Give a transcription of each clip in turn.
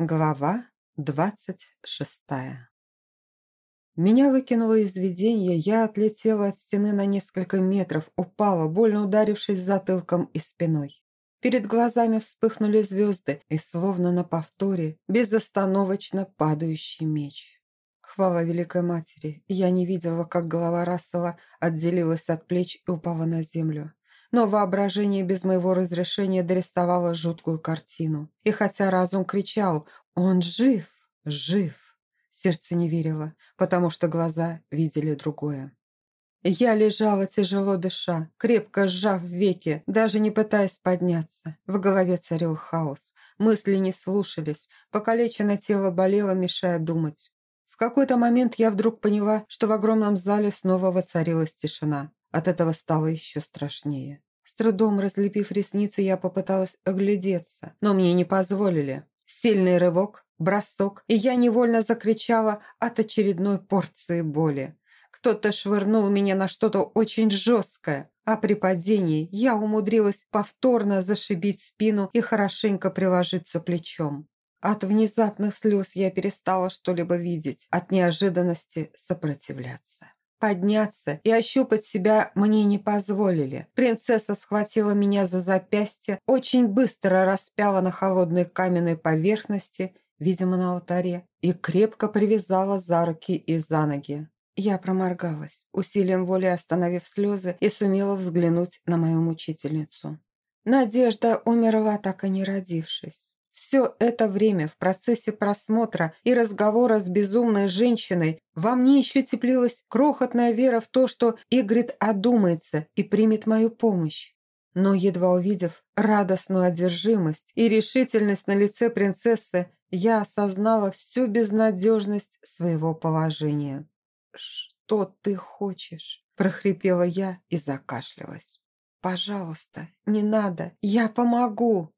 Глава двадцать шестая Меня выкинуло из видения, я отлетела от стены на несколько метров, упала, больно ударившись затылком и спиной. Перед глазами вспыхнули звезды, и словно на повторе, безостановочно падающий меч. Хвала Великой Матери, я не видела, как голова Рассела отделилась от плеч и упала на землю но воображение без моего разрешения дорисовало жуткую картину. И хотя разум кричал «Он жив! Жив!», сердце не верило, потому что глаза видели другое. Я лежала, тяжело дыша, крепко сжав веки, даже не пытаясь подняться. В голове царил хаос. Мысли не слушались, покалеченное тело болело, мешая думать. В какой-то момент я вдруг поняла, что в огромном зале снова воцарилась тишина. От этого стало еще страшнее. С трудом разлепив ресницы, я попыталась оглядеться, но мне не позволили. Сильный рывок, бросок, и я невольно закричала от очередной порции боли. Кто-то швырнул меня на что-то очень жесткое, а при падении я умудрилась повторно зашибить спину и хорошенько приложиться плечом. От внезапных слез я перестала что-либо видеть, от неожиданности сопротивляться. Подняться и ощупать себя мне не позволили. Принцесса схватила меня за запястье, очень быстро распяла на холодной каменной поверхности, видимо, на алтаре, и крепко привязала за руки и за ноги. Я проморгалась, усилием воли остановив слезы и сумела взглянуть на мою мучительницу. Надежда умерла, так и не родившись. Все это время в процессе просмотра и разговора с безумной женщиной во мне еще теплилась крохотная вера в то, что Игрит одумается и примет мою помощь. Но едва увидев радостную одержимость и решительность на лице принцессы, я осознала всю безнадежность своего положения. «Что ты хочешь?» – прохрипела я и закашлялась. «Пожалуйста, не надо, я помогу!»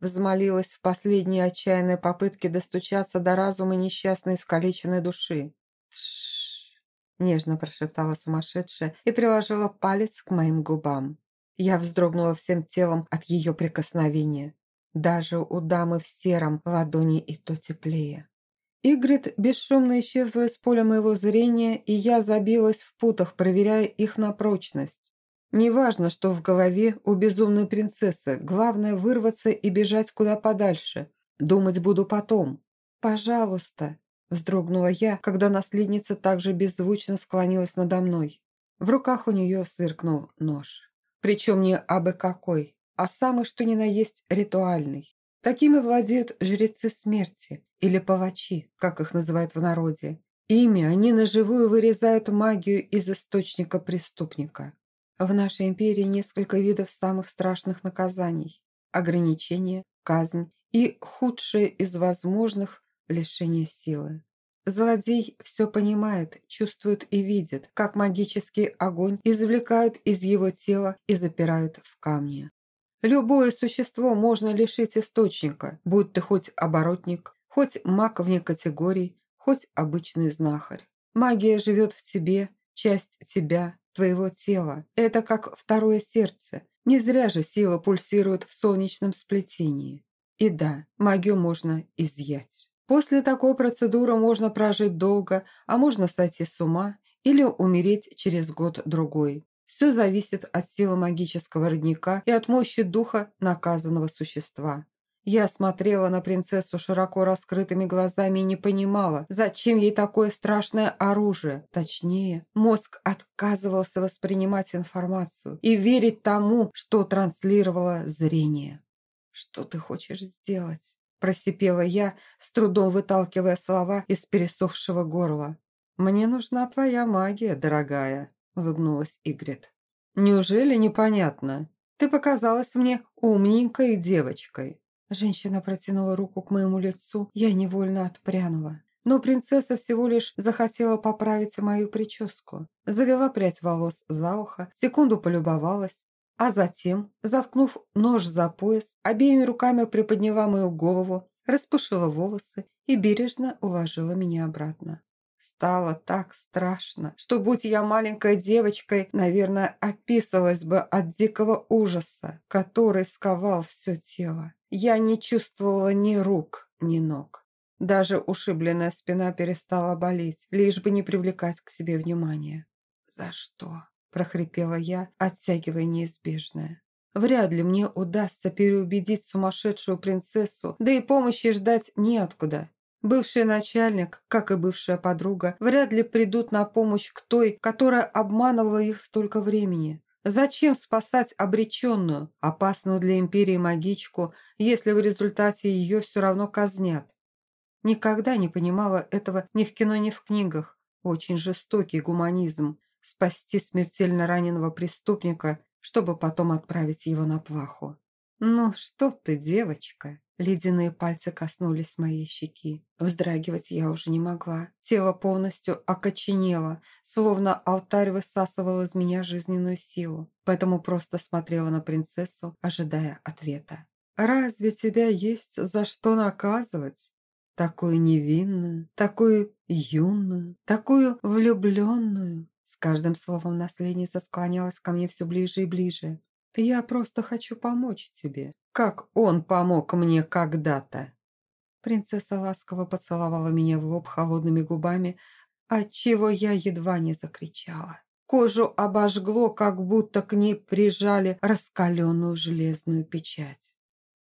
Взмолилась в последней отчаянной попытке достучаться до разума несчастной искалеченной души. «Тш!» – нежно прошептала сумасшедшая и приложила палец к моим губам. Я вздрогнула всем телом от ее прикосновения. Даже у дамы в сером ладони и то теплее. Игрит бесшумно исчезла из поля моего зрения, и я забилась в путах, проверяя их на прочность. Неважно, что в голове у безумной принцессы, главное вырваться и бежать куда подальше. Думать буду потом. «Пожалуйста», – вздрогнула я, когда наследница также беззвучно склонилась надо мной. В руках у нее сверкнул нож. Причем не абы какой, а самый что ни на есть ритуальный. Такими владеют жрецы смерти или палачи, как их называют в народе. Ими они наживую вырезают магию из источника преступника. В нашей империи несколько видов самых страшных наказаний. Ограничение, казнь и худшее из возможных – лишение силы. Злодей все понимает, чувствует и видит, как магический огонь извлекают из его тела и запирают в камне. Любое существо можно лишить источника, будь ты хоть оборотник, хоть маг вне категорий, хоть обычный знахарь. Магия живет в тебе, часть тебя, твоего тела. Это как второе сердце. Не зря же сила пульсирует в солнечном сплетении. И да, магию можно изъять. После такой процедуры можно прожить долго, а можно сойти с ума или умереть через год-другой. Все зависит от силы магического родника и от мощи духа наказанного существа. Я смотрела на принцессу широко раскрытыми глазами и не понимала, зачем ей такое страшное оружие. Точнее, мозг отказывался воспринимать информацию и верить тому, что транслировало зрение. «Что ты хочешь сделать?» – просипела я, с трудом выталкивая слова из пересохшего горла. «Мне нужна твоя магия, дорогая», – улыбнулась Игрит. «Неужели непонятно? Ты показалась мне умненькой девочкой». Женщина протянула руку к моему лицу, я невольно отпрянула. Но принцесса всего лишь захотела поправить мою прическу. Завела прядь волос за ухо, секунду полюбовалась, а затем, заткнув нож за пояс, обеими руками приподняла мою голову, распушила волосы и бережно уложила меня обратно. Стало так страшно, что, будь я маленькой девочкой, наверное, описалась бы от дикого ужаса, который сковал все тело. Я не чувствовала ни рук, ни ног. Даже ушибленная спина перестала болеть, лишь бы не привлекать к себе внимания. «За что?» – прохрипела я, оттягивая неизбежное. Вряд ли мне удастся переубедить сумасшедшую принцессу, да и помощи ждать неоткуда. Бывший начальник, как и бывшая подруга, вряд ли придут на помощь к той, которая обманывала их столько времени. Зачем спасать обреченную, опасную для империи магичку, если в результате ее все равно казнят? Никогда не понимала этого ни в кино, ни в книгах. Очень жестокий гуманизм. Спасти смертельно раненого преступника, чтобы потом отправить его на плаху. «Ну что ты, девочка?» Ледяные пальцы коснулись моей щеки. Вздрагивать я уже не могла. Тело полностью окоченело, словно алтарь высасывал из меня жизненную силу. Поэтому просто смотрела на принцессу, ожидая ответа. «Разве тебя есть за что наказывать? Такую невинную, такую юную, такую влюбленную!» С каждым словом наследница склонялась ко мне все ближе и ближе. «Я просто хочу помочь тебе, как он помог мне когда-то!» Принцесса ласково поцеловала меня в лоб холодными губами, отчего я едва не закричала. Кожу обожгло, как будто к ней прижали раскаленную железную печать.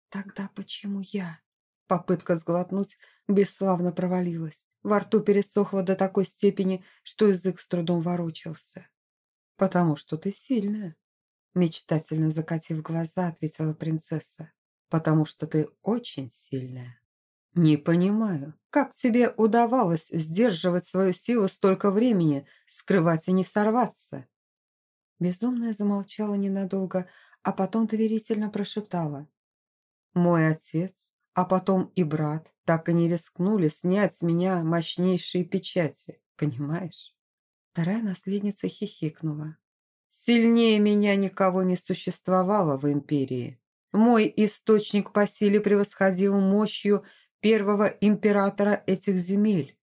«Тогда почему я?» Попытка сглотнуть бесславно провалилась. Во рту пересохло до такой степени, что язык с трудом ворочался. «Потому что ты сильная», – мечтательно закатив глаза, ответила принцесса. «Потому что ты очень сильная». «Не понимаю, как тебе удавалось сдерживать свою силу столько времени, скрывать и не сорваться?» Безумная замолчала ненадолго, а потом доверительно прошептала. «Мой отец а потом и брат так и не рискнули снять с меня мощнейшие печати, понимаешь? Вторая наследница хихикнула. Сильнее меня никого не существовало в империи. Мой источник по силе превосходил мощью первого императора этих земель.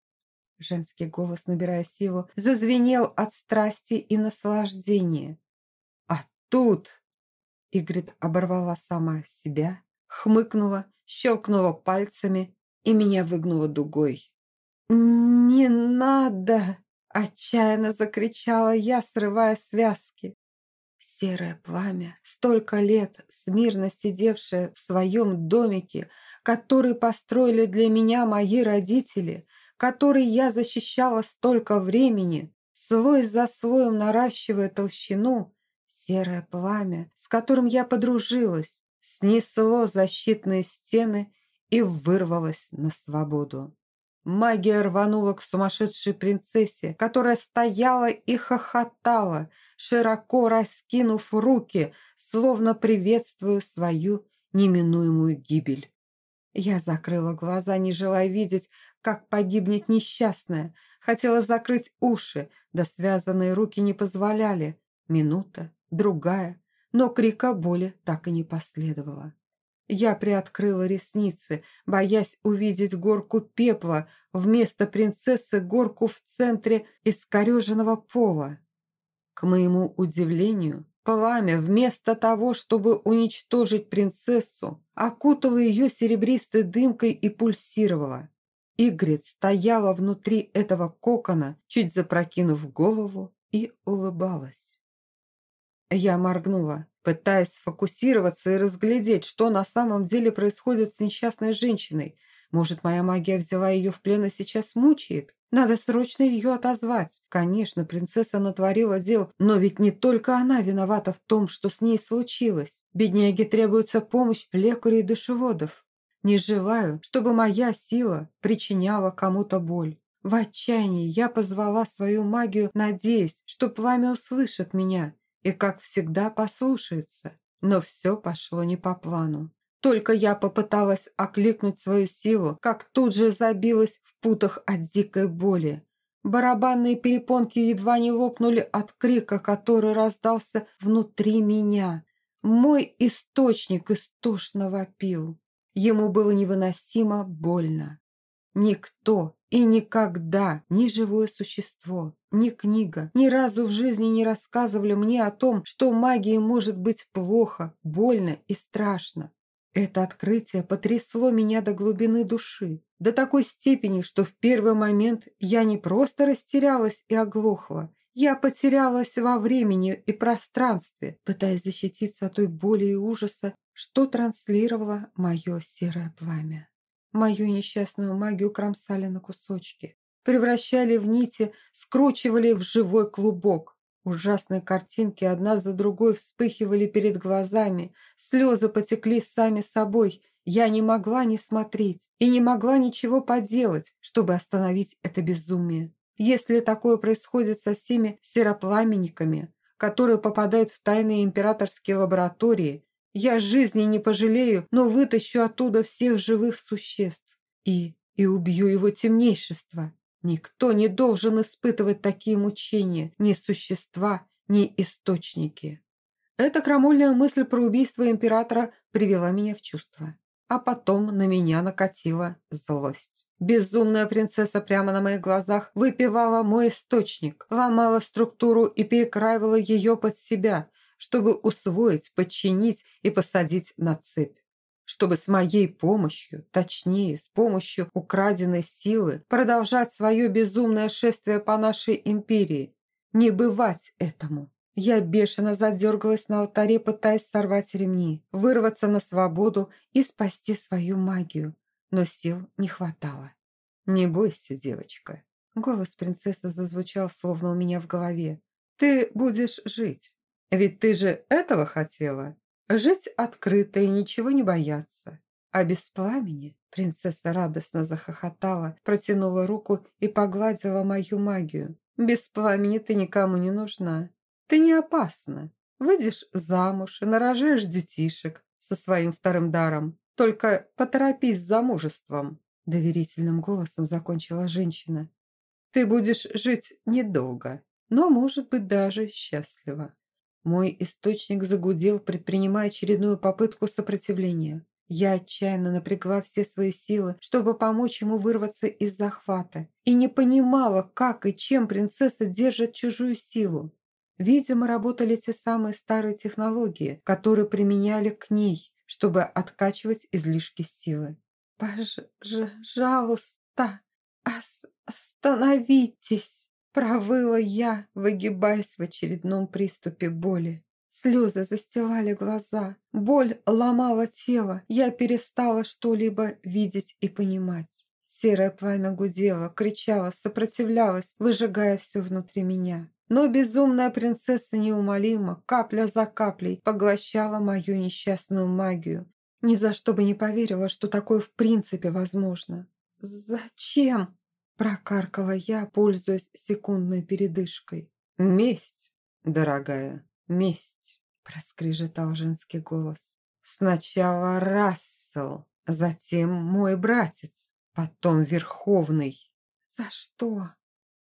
Женский голос, набирая силу, зазвенел от страсти и наслаждения. А тут... Игрит оборвала сама себя, хмыкнула щелкнула пальцами и меня выгнула дугой. «Не надо!» – отчаянно закричала я, срывая связки. Серое пламя, столько лет смирно сидевшее в своем домике, который построили для меня мои родители, который я защищала столько времени, слой за слоем наращивая толщину, серое пламя, с которым я подружилась, снесло защитные стены и вырвалось на свободу. Магия рванула к сумасшедшей принцессе, которая стояла и хохотала, широко раскинув руки, словно приветствуя свою неминуемую гибель. Я закрыла глаза, не желая видеть, как погибнет несчастная. Хотела закрыть уши, да связанные руки не позволяли. Минута, другая, но крика боли так и не последовало. Я приоткрыла ресницы, боясь увидеть горку пепла, вместо принцессы горку в центре искореженного пола. К моему удивлению, пламя вместо того, чтобы уничтожить принцессу, окутало ее серебристой дымкой и пульсировало. Игрит стояла внутри этого кокона, чуть запрокинув голову, и улыбалась. Я моргнула, пытаясь сфокусироваться и разглядеть, что на самом деле происходит с несчастной женщиной. Может, моя магия взяла ее в плен и сейчас мучает? Надо срочно ее отозвать. Конечно, принцесса натворила дел, но ведь не только она виновата в том, что с ней случилось. Бедняге требуется помощь лекарей и душеводов. Не желаю, чтобы моя сила причиняла кому-то боль. В отчаянии я позвала свою магию, надеясь, что пламя услышит меня и, как всегда, послушается. Но все пошло не по плану. Только я попыталась окликнуть свою силу, как тут же забилась в путах от дикой боли. Барабанные перепонки едва не лопнули от крика, который раздался внутри меня. Мой источник истошно вопил. Ему было невыносимо больно. Никто и никогда ни живое существо, ни книга ни разу в жизни не рассказывали мне о том, что магии может быть плохо, больно и страшно. Это открытие потрясло меня до глубины души. до такой степени, что в первый момент я не просто растерялась и оглохла, я потерялась во времени и пространстве, пытаясь защититься от той боли и ужаса, что транслировало мое серое пламя. Мою несчастную магию кромсали на кусочки, превращали в нити, скручивали в живой клубок. Ужасные картинки одна за другой вспыхивали перед глазами, слезы потекли сами собой. Я не могла не смотреть и не могла ничего поделать, чтобы остановить это безумие. Если такое происходит со всеми серопламенниками, которые попадают в тайные императорские лаборатории, я жизни не пожалею, но вытащу оттуда всех живых существ и, и убью его темнейшество. Никто не должен испытывать такие мучения, ни существа, ни источники. Эта крамольная мысль про убийство императора привела меня в чувство. А потом на меня накатила злость. Безумная принцесса прямо на моих глазах выпивала мой источник, ломала структуру и перекраивала ее под себя, чтобы усвоить, подчинить и посадить на цепь. Чтобы с моей помощью, точнее, с помощью украденной силы, продолжать свое безумное шествие по нашей империи. Не бывать этому. Я бешено задергалась на алтаре, пытаясь сорвать ремни, вырваться на свободу и спасти свою магию. Но сил не хватало. «Не бойся, девочка». Голос принцессы зазвучал, словно у меня в голове. «Ты будешь жить. Ведь ты же этого хотела? Жить открыто и ничего не бояться. А без пламени принцесса радостно захохотала, протянула руку и погладила мою магию. Без пламени ты никому не нужна. Ты не опасна. Выйдешь замуж и нарожаешь детишек со своим вторым даром. Только поторопись с замужеством. Доверительным голосом закончила женщина. Ты будешь жить недолго, но, может быть, даже счастливо. Мой источник загудел, предпринимая очередную попытку сопротивления. Я отчаянно напрягла все свои силы, чтобы помочь ему вырваться из захвата, и не понимала, как и чем принцесса держит чужую силу. Видимо, работали те самые старые технологии, которые применяли к ней, чтобы откачивать излишки силы. «Пожалуйста, остановитесь!» Провыла я, выгибаясь в очередном приступе боли. Слезы застилали глаза, боль ломала тело, я перестала что-либо видеть и понимать. Серое пламя гудело, кричало, сопротивлялось, выжигая все внутри меня. Но безумная принцесса неумолимо, капля за каплей, поглощала мою несчастную магию. Ни за что бы не поверила, что такое в принципе возможно. «Зачем?» Прокаркала я, пользуясь секундной передышкой. «Месть, дорогая, месть!» Проскрежетал женский голос. «Сначала Рассел, затем мой братец, потом Верховный». «За что?»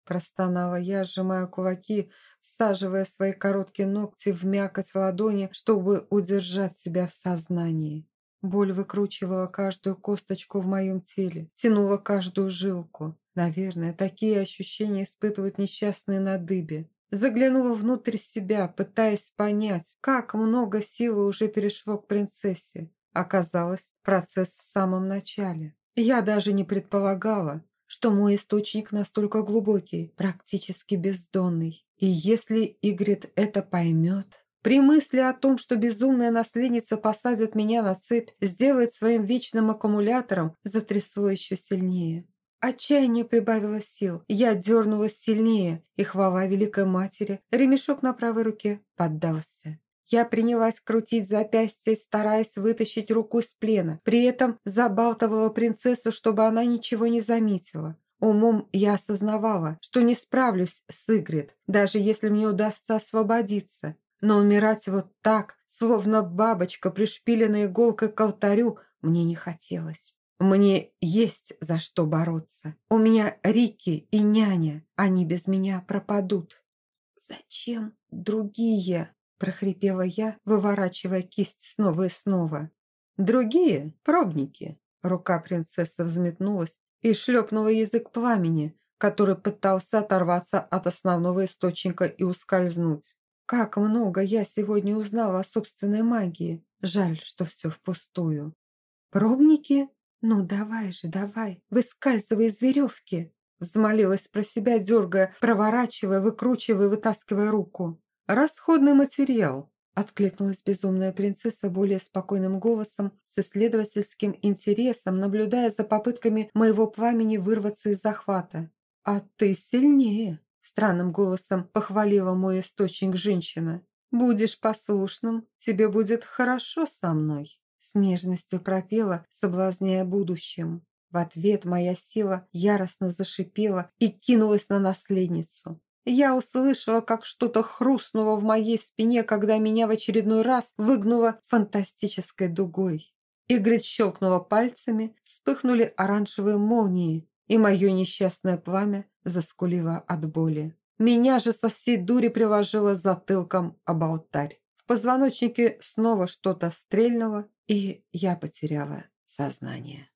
Простонала я, сжимая кулаки, всаживая свои короткие ногти в мякоть ладони, чтобы удержать себя в сознании. Боль выкручивала каждую косточку в моем теле, тянула каждую жилку. Наверное, такие ощущения испытывают несчастные на дыбе. Заглянула внутрь себя, пытаясь понять, как много силы уже перешло к принцессе. Оказалось, процесс в самом начале. Я даже не предполагала, что мой источник настолько глубокий, практически бездонный. И если Игрит это поймет... При мысли о том, что безумная наследница посадит меня на цепь, сделает своим вечным аккумулятором, затрясло еще сильнее. Отчаяние прибавило сил. Я дернулась сильнее, и хвала Великой Матери, ремешок на правой руке поддался. Я принялась крутить запястье, стараясь вытащить руку из плена. При этом забалтывала принцессу, чтобы она ничего не заметила. Умом я осознавала, что не справлюсь с Игрит, даже если мне удастся освободиться. Но умирать вот так, словно бабочка, пришпиленная иголкой к алтарю, мне не хотелось. Мне есть за что бороться. У меня Рики и няня. Они без меня пропадут. Зачем другие? прохрипела я, выворачивая кисть снова и снова. Другие пробники. Рука принцессы взметнулась и шлепнула язык пламени, который пытался оторваться от основного источника и ускользнуть. Как много я сегодня узнала о собственной магии. Жаль, что все впустую. Пробники? «Ну давай же, давай, выскальзывай из веревки!» Взмолилась про себя, дергая, проворачивая, выкручивая, вытаскивая руку. «Расходный материал!» Откликнулась безумная принцесса более спокойным голосом, с исследовательским интересом, наблюдая за попытками моего пламени вырваться из захвата. «А ты сильнее!» Странным голосом похвалила мой источник женщина. «Будешь послушным, тебе будет хорошо со мной!» С нежностью пропела, соблазняя будущим. В ответ моя сила яростно зашипела и кинулась на наследницу. Я услышала, как что-то хрустнуло в моей спине, когда меня в очередной раз выгнуло фантастической дугой. Игрит щелкнула пальцами, вспыхнули оранжевые молнии, и мое несчастное пламя заскулило от боли. Меня же со всей дури приложило затылком об алтарь. В позвоночнике снова что-то стрельнуло, и я потеряла сознание.